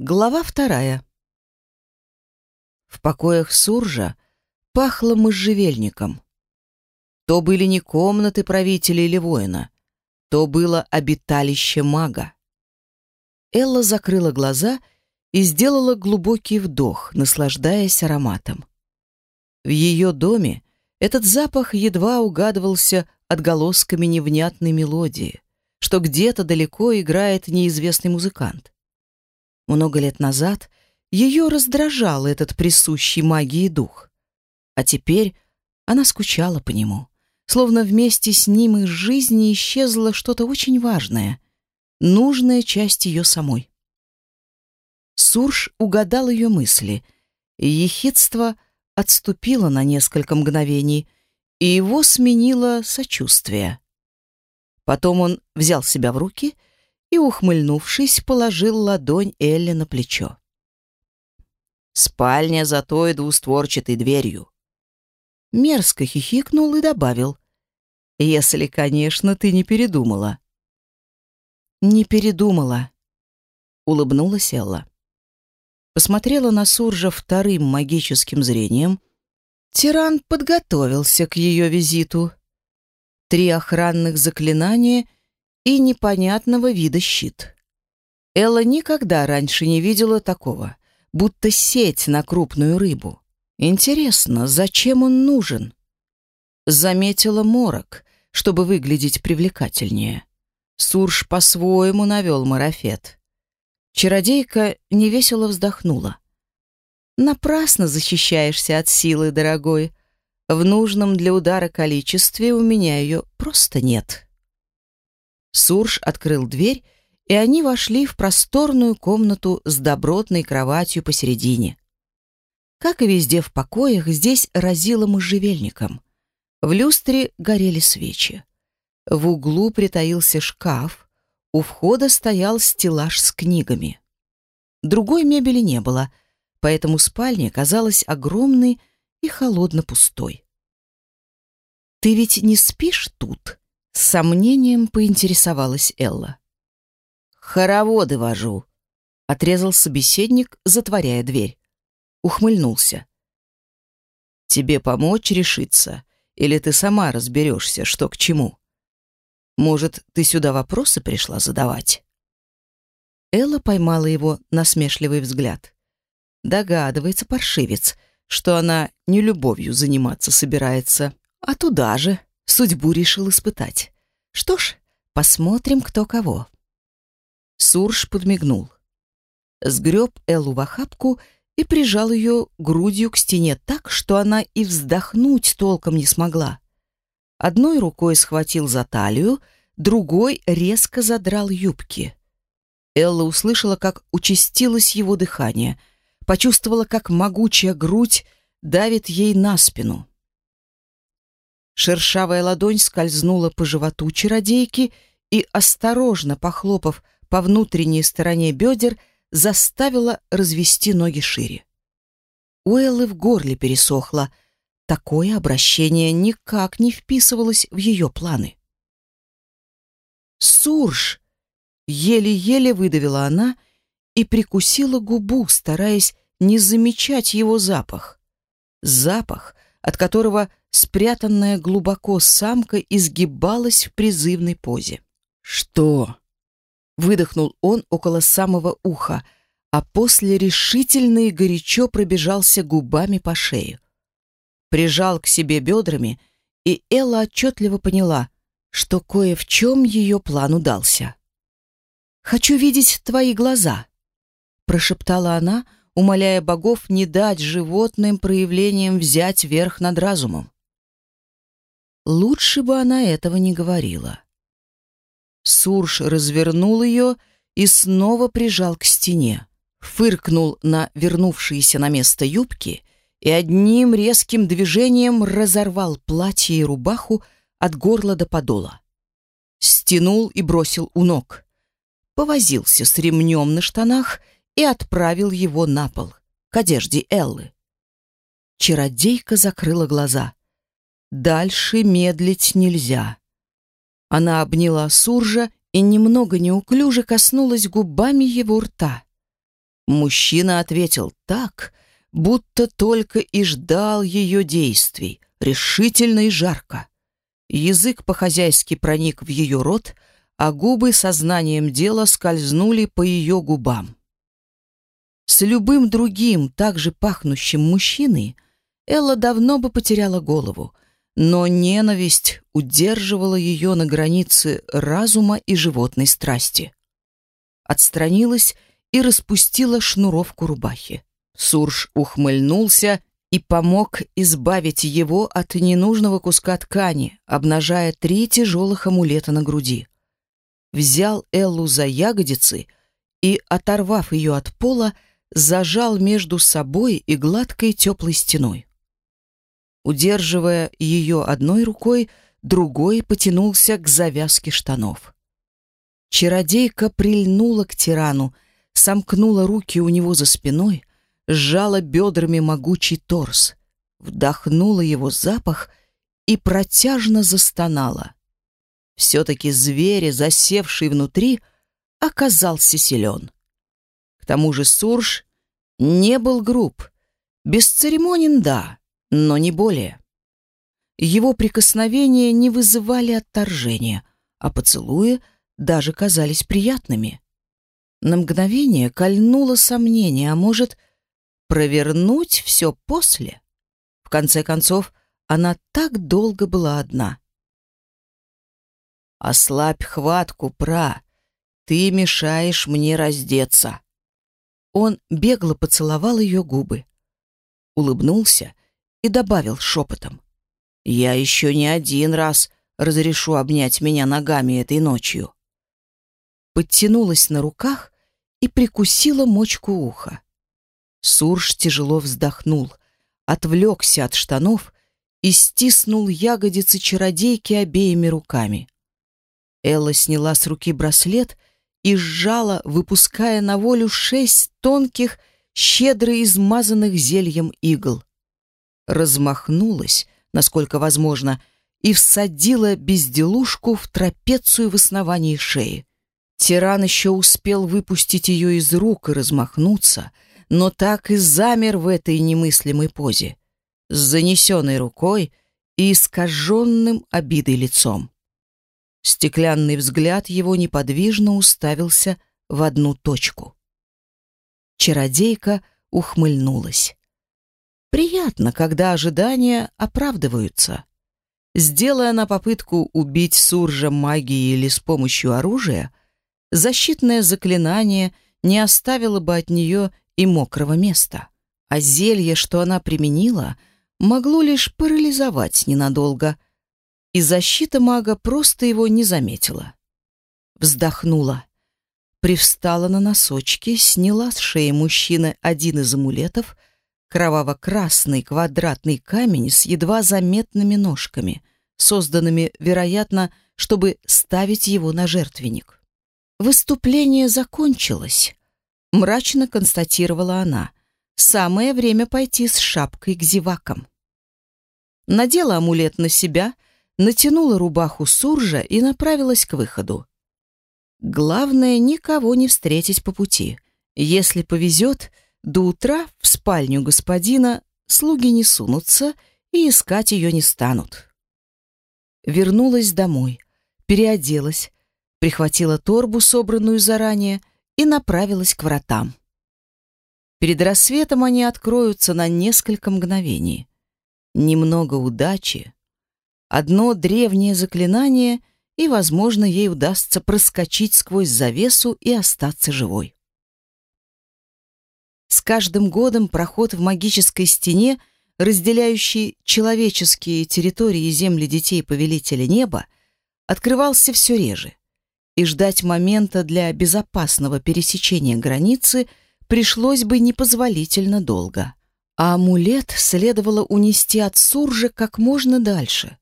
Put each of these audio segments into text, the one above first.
Глава вторая. В покоях Суржа пахло можжевельником. То были не комнаты правителя или воина, то было обиталище мага. Элла закрыла глаза и сделала глубокий вдох, наслаждаясь ароматом. В ее доме этот запах едва угадывался отголосками невнятной мелодии, что где-то далеко играет неизвестный музыкант. Много лет назад ее раздражал этот присущий магии дух. А теперь она скучала по нему, словно вместе с ним из жизни исчезло что-то очень важное, нужная часть ее самой. Сурж угадал ее мысли, и ехидство отступило на несколько мгновений, и его сменило сочувствие. Потом он взял себя в руки и, и, ухмыльнувшись, положил ладонь Элли на плечо. «Спальня за той двустворчатой дверью». Мерзко хихикнул и добавил. «Если, конечно, ты не передумала». «Не передумала», — улыбнулась Элла. Посмотрела на Суржа вторым магическим зрением. Тиран подготовился к ее визиту. Три охранных заклинания — и непонятного вида щит. Элла никогда раньше не видела такого, будто сеть на крупную рыбу. Интересно, зачем он нужен? Заметила морок, чтобы выглядеть привлекательнее. Сурж по-своему навел марафет. Чародейка невесело вздохнула. «Напрасно защищаешься от силы, дорогой. В нужном для удара количестве у меня ее просто нет». Сурж открыл дверь, и они вошли в просторную комнату с добротной кроватью посередине. Как и везде в покоях, здесь разило можжевельником. В люстре горели свечи. В углу притаился шкаф, у входа стоял стеллаж с книгами. Другой мебели не было, поэтому спальня казалась огромной и холодно пустой. «Ты ведь не спишь тут?» С сомнением поинтересовалась Элла. «Хороводы вожу», — отрезал собеседник, затворяя дверь. Ухмыльнулся. «Тебе помочь решиться, или ты сама разберешься, что к чему? Может, ты сюда вопросы пришла задавать?» Элла поймала его насмешливый взгляд. Догадывается паршивец, что она не любовью заниматься собирается, а туда же судьбу решил испытать. Что ж, посмотрим, кто кого. Сурж подмигнул. Сгреб Эллу в охапку и прижал ее грудью к стене так, что она и вздохнуть толком не смогла. Одной рукой схватил за талию, другой резко задрал юбки. Элла услышала, как участилось его дыхание, почувствовала, как могучая грудь давит ей на спину. Шершавая ладонь скользнула по животу чародейки и, осторожно похлопав по внутренней стороне бедер, заставила развести ноги шире. У Эллы в горле пересохло. Такое обращение никак не вписывалось в ее планы. «Сурж!» — еле-еле выдавила она и прикусила губу, стараясь не замечать его запах. Запах, от которого спрятанная глубоко самка изгибалась в призывной позе. «Что?» — выдохнул он около самого уха, а после решительно и горячо пробежался губами по шее. Прижал к себе бедрами, и Элла отчетливо поняла, что кое в чем ее план удался. «Хочу видеть твои глаза», — прошептала она, умоляя богов не дать животным проявлениям взять верх над разумом. Лучше бы она этого не говорила. Сурж развернул ее и снова прижал к стене, фыркнул на вернувшиеся на место юбки и одним резким движением разорвал платье и рубаху от горла до подола. Стянул и бросил у ног. Повозился с ремнем на штанах и отправил его на пол, к одежде Эллы. Чародейка закрыла глаза. Дальше медлить нельзя. Она обняла Суржа и немного неуклюже коснулась губами его рта. Мужчина ответил так, будто только и ждал ее действий, решительно и жарко. Язык по-хозяйски проник в ее рот, а губы сознанием дела скользнули по ее губам. С любым другим, также пахнущим мужчиной, Элла давно бы потеряла голову, но ненависть удерживала ее на границе разума и животной страсти. Отстранилась и распустила шнуровку рубахи. Сурж ухмыльнулся и помог избавить его от ненужного куска ткани, обнажая три тяжелых амулета на груди. Взял Эллу за ягодицы и, оторвав ее от пола, зажал между собой и гладкой теплой стеной. Удерживая ее одной рукой, другой потянулся к завязке штанов. Чародейка прильнула к тирану, сомкнула руки у него за спиной, сжала бедрами могучий торс, вдохнула его запах и протяжно застонала. Все-таки зверь, засевший внутри, оказался силен. Тому же Сурж не был груб, бесцеремонен, да, но не более. Его прикосновения не вызывали отторжения, а поцелуи даже казались приятными. На мгновение кольнуло сомнение, а может, провернуть все после. В конце концов, она так долго была одна. «Ослабь хватку, пра! Ты мешаешь мне раздеться!» Он бегло поцеловал ее губы, улыбнулся и добавил шепотом. «Я еще не один раз разрешу обнять меня ногами этой ночью». Подтянулась на руках и прикусила мочку уха. Сурж тяжело вздохнул, отвлекся от штанов и стиснул ягодицы чародейки обеими руками. Элла сняла с руки браслет и сжала, выпуская на волю шесть тонких, щедро измазанных зельем игл. Размахнулась, насколько возможно, и всадила безделушку в трапецию в основании шеи. Тиран еще успел выпустить ее из рук и размахнуться — но так и замер в этой немыслимой позе, с занесенной рукой и искаженным обидой лицом. Стеклянный взгляд его неподвижно уставился в одну точку. Чародейка ухмыльнулась. Приятно, когда ожидания оправдываются. Сделая на попытку убить Суржа магией или с помощью оружия, защитное заклинание не оставило бы от нее и мокрого места. А зелье, что она применила, могло лишь парализовать ненадолго, и защита мага просто его не заметила. Вздохнула, привстала на носочки, сняла с шеи мужчины один из амулетов, кроваво-красный квадратный камень с едва заметными ножками, созданными, вероятно, чтобы ставить его на жертвенник. Выступление закончилось, мрачно констатировала она. Самое время пойти с шапкой к зевакам. Надела амулет на себя, натянула рубаху суржа и направилась к выходу. Главное, никого не встретить по пути. Если повезет, до утра в спальню господина слуги не сунутся и искать ее не станут. Вернулась домой, переоделась, прихватила торбу, собранную заранее, и направилась к вратам. Перед рассветом они откроются на несколько мгновений. Немного удачи, одно древнее заклинание, и, возможно, ей удастся проскочить сквозь завесу и остаться живой. С каждым годом проход в магической стене, разделяющий человеческие территории и земли детей Повелителя Неба, открывался все реже и ждать момента для безопасного пересечения границы пришлось бы непозволительно долго. А амулет следовало унести от Суржа как можно дальше.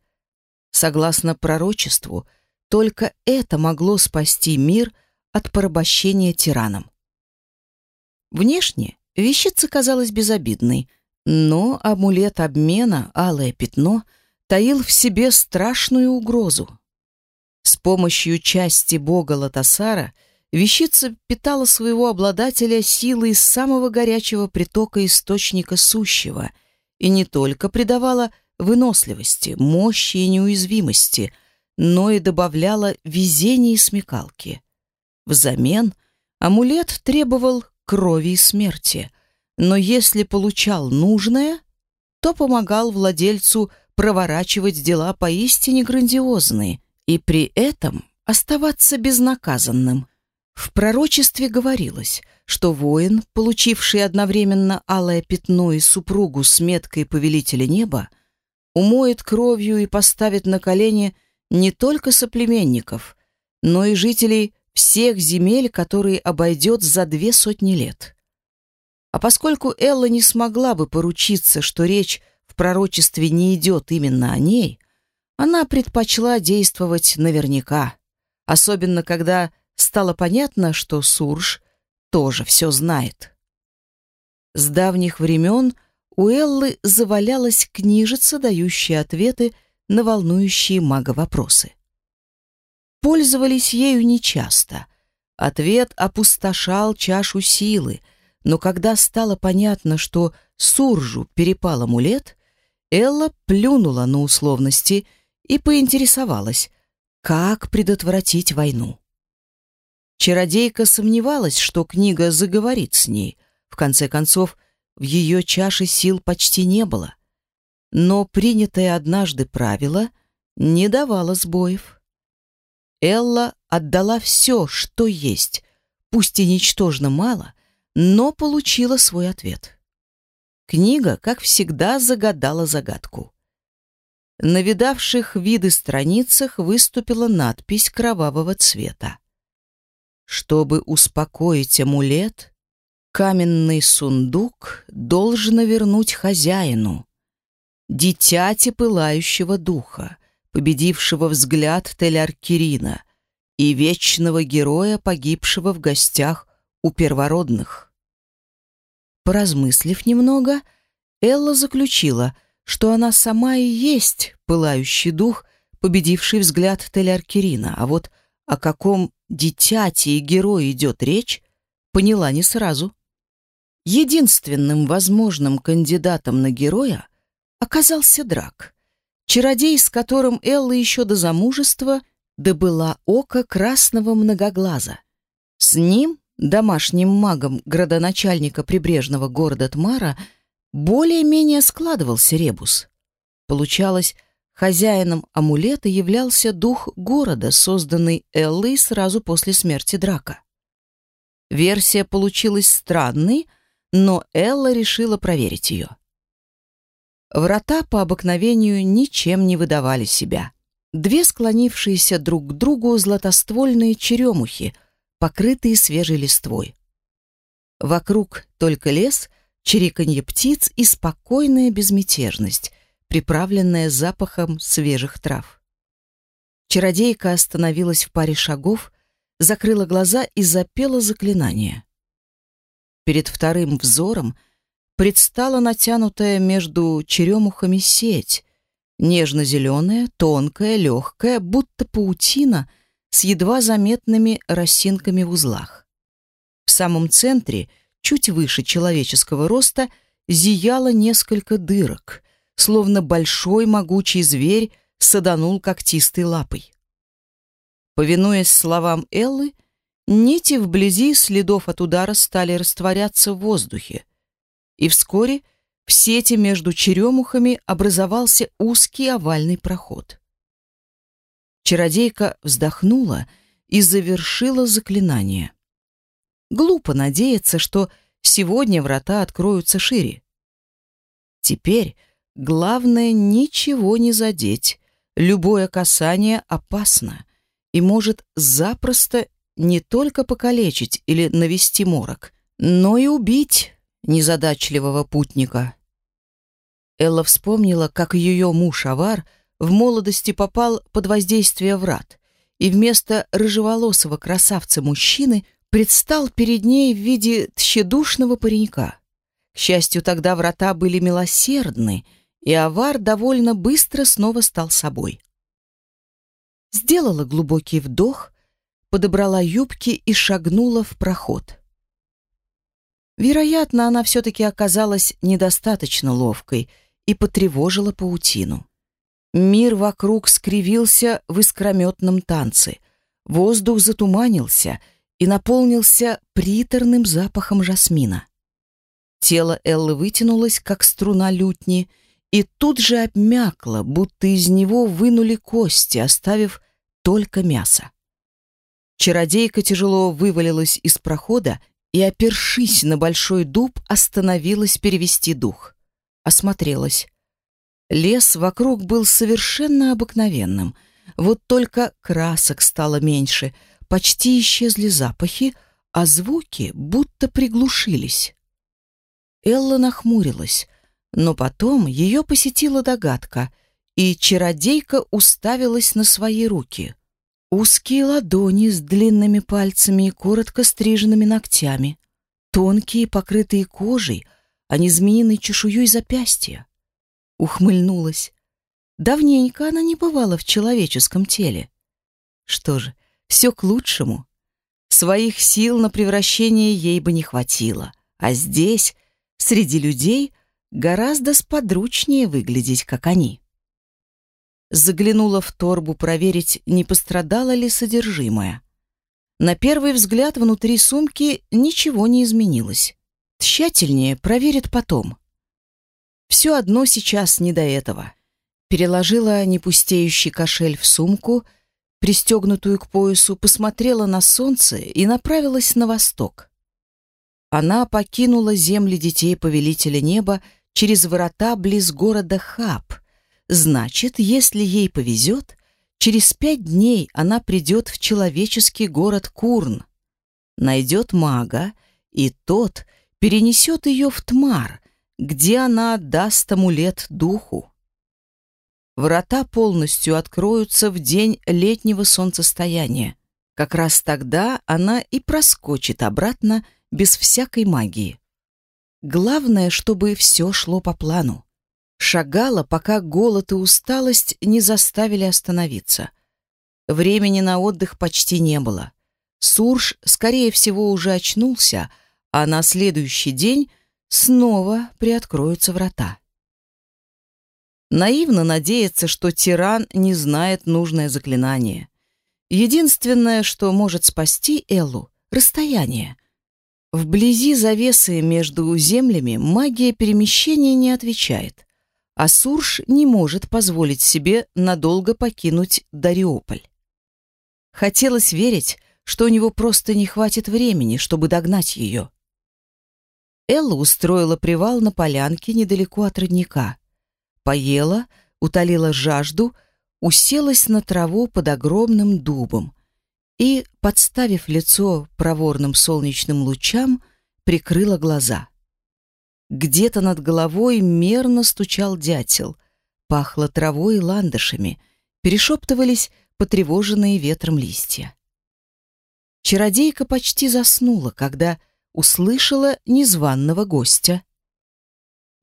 Согласно пророчеству, только это могло спасти мир от порабощения тираном. Внешне вещица казалась безобидной, но амулет обмена, алое пятно, таил в себе страшную угрозу. С помощью части бога Латасара вещица питала своего обладателя силой самого горячего притока источника сущего и не только придавала выносливости, мощи и неуязвимости, но и добавляла везения и смекалки. Взамен амулет требовал крови и смерти, но если получал нужное, то помогал владельцу проворачивать дела поистине грандиозные и при этом оставаться безнаказанным. В пророчестве говорилось, что воин, получивший одновременно алое пятно и супругу с меткой повелителя неба, умоет кровью и поставит на колени не только соплеменников, но и жителей всех земель, которые обойдет за две сотни лет. А поскольку Элла не смогла бы поручиться, что речь в пророчестве не идет именно о ней, она предпочла действовать наверняка, особенно когда стало понятно, что Сурж тоже все знает. С давних времен у Эллы завалялась книжица, дающая ответы на волнующие мага вопросы. Пользовались ею нечасто. Ответ опустошал чашу силы, но когда стало понятно, что Суржу перепал амулет, Элла плюнула на условности и поинтересовалась, как предотвратить войну. Чародейка сомневалась, что книга заговорит с ней. В конце концов, в ее чаше сил почти не было. Но принятое однажды правило не давало сбоев. Элла отдала все, что есть, пусть и ничтожно мало, но получила свой ответ. Книга, как всегда, загадала загадку. На видавших виды страницах выступила надпись кровавого цвета. Чтобы успокоить амулет, каменный сундук должен вернуть хозяину, дитяти пылающего духа, победившего взгляд Теляркирина и вечного героя, погибшего в гостях у первородных. Поразмыслив немного, Элла заключила, что она сама и есть пылающий дух, победивший взгляд Теляркирина, а вот о каком дитяти и герое идет речь, поняла не сразу. Единственным возможным кандидатом на героя оказался Драк, чародей, с которым Элла еще до замужества добыла око красного многоглаза. С ним, домашним магом градоначальника прибрежного города Тмара, более-менее складывался ребус. Получалось, хозяином амулета являлся дух города, созданный Эллой сразу после смерти Драка. Версия получилась странной, но Элла решила проверить ее. Врата по обыкновению ничем не выдавали себя. Две склонившиеся друг к другу златоствольные черемухи, покрытые свежей листвой. Вокруг только лес, чириканье птиц и спокойная безмятежность, приправленная запахом свежих трав. Чародейка остановилась в паре шагов, закрыла глаза и запела заклинание. Перед вторым взором предстала натянутая между черемухами сеть, нежно-зеленая, тонкая, легкая, будто паутина с едва заметными росинками в узлах. В самом центре, чуть выше человеческого роста, зияло несколько дырок, словно большой могучий зверь саданул когтистой лапой. Повинуясь словам Эллы, Нити вблизи следов от удара стали растворяться в воздухе, и вскоре в сети между черемухами образовался узкий овальный проход. Чародейка вздохнула и завершила заклинание. Глупо надеяться, что сегодня врата откроются шире. Теперь главное ничего не задеть. Любое касание опасно и может запросто не только покалечить или навести морок, но и убить незадачливого путника. Элла вспомнила, как ее муж Авар в молодости попал под воздействие врат, и вместо рыжеволосого красавца-мужчины предстал перед ней в виде тщедушного паренька. К счастью, тогда врата были милосердны, и Авар довольно быстро снова стал собой. Сделала глубокий вдох, подобрала юбки и шагнула в проход. Вероятно, она все-таки оказалась недостаточно ловкой и потревожила паутину. Мир вокруг скривился в искрометном танце. Воздух затуманился и наполнился приторным запахом жасмина. Тело Эллы вытянулось, как струна лютни, и тут же обмякло, будто из него вынули кости, оставив только мясо. Чародейка тяжело вывалилась из прохода и, опершись на большой дуб, остановилась перевести дух. Осмотрелась. Лес вокруг был совершенно обыкновенным. Вот только красок стало меньше, почти исчезли запахи, а звуки будто приглушились. Элла нахмурилась, но потом ее посетила догадка, и чародейка уставилась на свои руки. Узкие ладони с длинными пальцами и коротко стриженными ногтями, тонкие, покрытые кожей, а не змеиной чешуей запястья ухмыльнулась. Давненько она не бывала в человеческом теле. Что же, все к лучшему. Своих сил на превращение ей бы не хватило, а здесь, среди людей, гораздо сподручнее выглядеть, как они. Заглянула в торбу проверить, не пострадало ли содержимое. На первый взгляд внутри сумки ничего не изменилось. Тщательнее проверит потом. Все одно сейчас не до этого. Переложила непустеющий кошель в сумку, пристегнутую к поясу, посмотрела на солнце и направилась на восток. Она покинула земли детей Повелителя Неба через ворота близ города Хаб. Значит, если ей повезет, через пять дней она придет в человеческий город Курн, найдет мага, и тот перенесет ее в Тмар, где она отдаст амулет духу. Врата полностью откроются в день летнего солнцестояния. Как раз тогда она и проскочит обратно без всякой магии. Главное, чтобы все шло по плану. Шагала, пока голод и усталость не заставили остановиться. Времени на отдых почти не было. Сурж, скорее всего, уже очнулся, а на следующий день снова приоткроются врата. Наивно надеяться, что тиран не знает нужное заклинание. Единственное, что может спасти Эллу — расстояние. Вблизи завесы между землями магия перемещения не отвечает, а Сурж не может позволить себе надолго покинуть Дариополь. Хотелось верить, что у него просто не хватит времени, чтобы догнать ее. Элла устроила привал на полянке недалеко от родника. Поела, утолила жажду, уселась на траву под огромным дубом и, подставив лицо проворным солнечным лучам, прикрыла глаза. Где-то над головой мерно стучал дятел, пахло травой и ландышами, перешептывались потревоженные ветром листья. Чародейка почти заснула, когда услышала незваного гостя.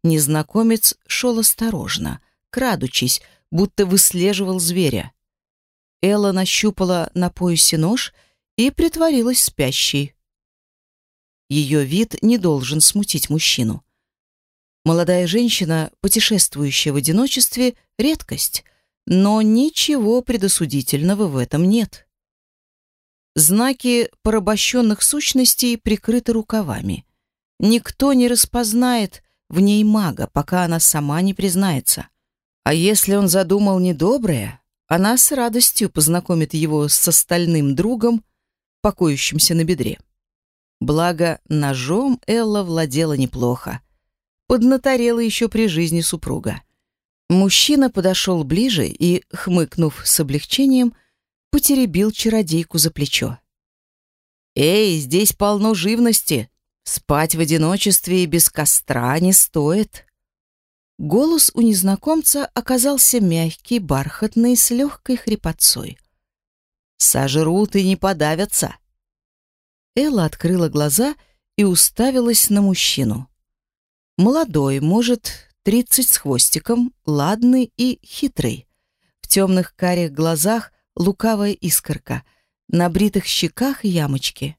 Незнакомец шел осторожно, крадучись, будто выслеживал зверя. Элла нащупала на поясе нож и притворилась спящей. Ее вид не должен смутить мужчину. Молодая женщина, путешествующая в одиночестве, редкость, но ничего предосудительного в этом нет. Знаки порабощенных сущностей прикрыты рукавами. Никто не распознает в ней мага, пока она сама не признается. А если он задумал недоброе, она с радостью познакомит его с остальным другом, покоящимся на бедре. Благо, ножом Элла владела неплохо. Поднаторела еще при жизни супруга. Мужчина подошел ближе и, хмыкнув с облегчением, потеребил чародейку за плечо. «Эй, здесь полно живности. Спать в одиночестве и без костра не стоит». Голос у незнакомца оказался мягкий, бархатный, с легкой хрипотцой. «Сожрут и не подавятся». Элла открыла глаза и уставилась на мужчину. Молодой, может, тридцать с хвостиком, ладный и хитрый. В темных карих глазах лукавая искорка, На бритых щеках ямочки.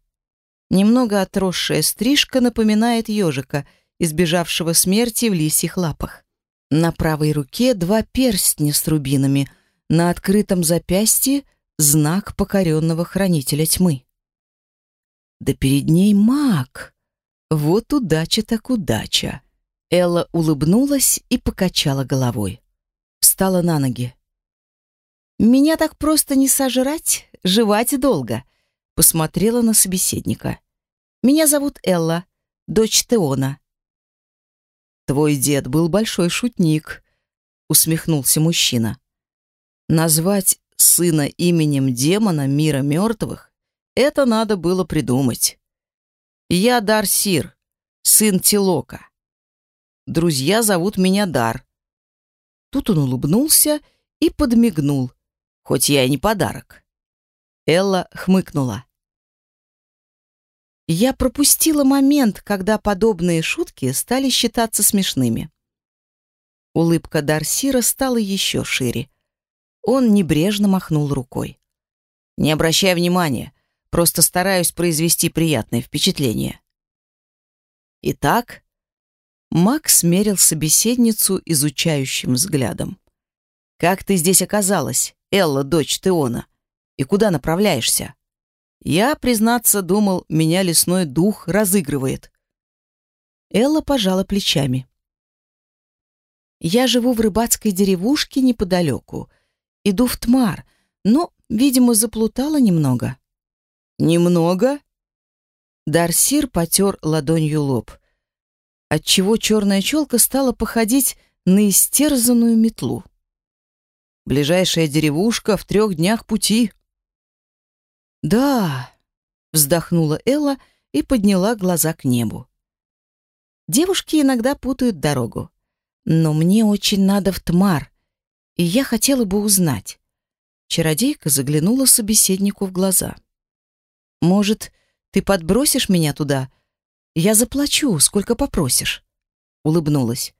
Немного отросшая стрижка напоминает ежика, избежавшего смерти в лисьих лапах. На правой руке два перстня с рубинами, на открытом запястье знак покоренного хранителя тьмы. Да перед ней маг. Вот удача так удача. Элла улыбнулась и покачала головой. Встала на ноги. «Меня так просто не сожрать, жевать долго», — посмотрела на собеседника. «Меня зовут Элла, дочь Теона». «Твой дед был большой шутник», — усмехнулся мужчина. «Назвать сына именем демона мира мертвых — это надо было придумать. Я Дарсир, сын Тилока. Друзья зовут меня Дар». Тут он улыбнулся и подмигнул, хоть я и не подарок. Элла хмыкнула. Я пропустила момент, когда подобные шутки стали считаться смешными. Улыбка Дарсира стала еще шире. Он небрежно махнул рукой. «Не обращай внимания, просто стараюсь произвести приятное впечатление». Итак, Макс мерил собеседницу изучающим взглядом. «Как ты здесь оказалась, Элла, дочь Теона? И куда направляешься?» Я, признаться, думал, меня лесной дух разыгрывает. Элла пожала плечами. Я живу в рыбацкой деревушке неподалеку. Иду в Тмар, но, видимо, заплутала немного. Немного? Дарсир потер ладонью лоб, отчего черная челка стала походить на истерзанную метлу. Ближайшая деревушка в трех днях пути. «Да», — вздохнула Элла и подняла глаза к небу. «Девушки иногда путают дорогу. Но мне очень надо в Тмар, и я хотела бы узнать». Чародейка заглянула собеседнику в глаза. «Может, ты подбросишь меня туда? Я заплачу, сколько попросишь», — улыбнулась.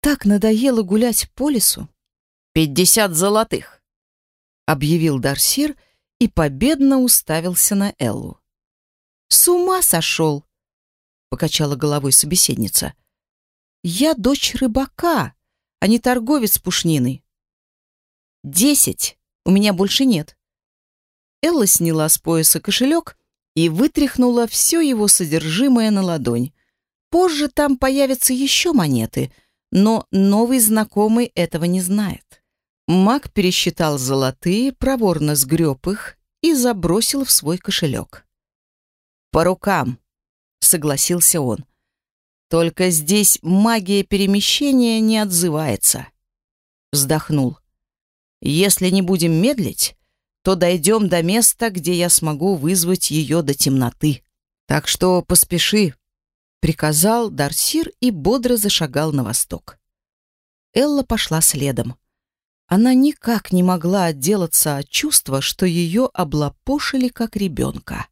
«Так надоело гулять по лесу». «Пятьдесят золотых», — объявил Дарсир, — и победно уставился на Эллу. «С ума сошел!» — покачала головой собеседница. «Я дочь рыбака, а не торговец пушниной». «Десять! У меня больше нет». Элла сняла с пояса кошелек и вытряхнула все его содержимое на ладонь. Позже там появятся еще монеты, но новый знакомый этого не знает. Маг пересчитал золотые, проворно сгреб их и забросил в свой кошелек. «По рукам», — согласился он. «Только здесь магия перемещения не отзывается». Вздохнул. «Если не будем медлить, то дойдем до места, где я смогу вызвать ее до темноты. Так что поспеши», — приказал Дарсир и бодро зашагал на восток. Элла пошла следом. Она никак не могла отделаться от чувства, что ее облапошили как ребенка.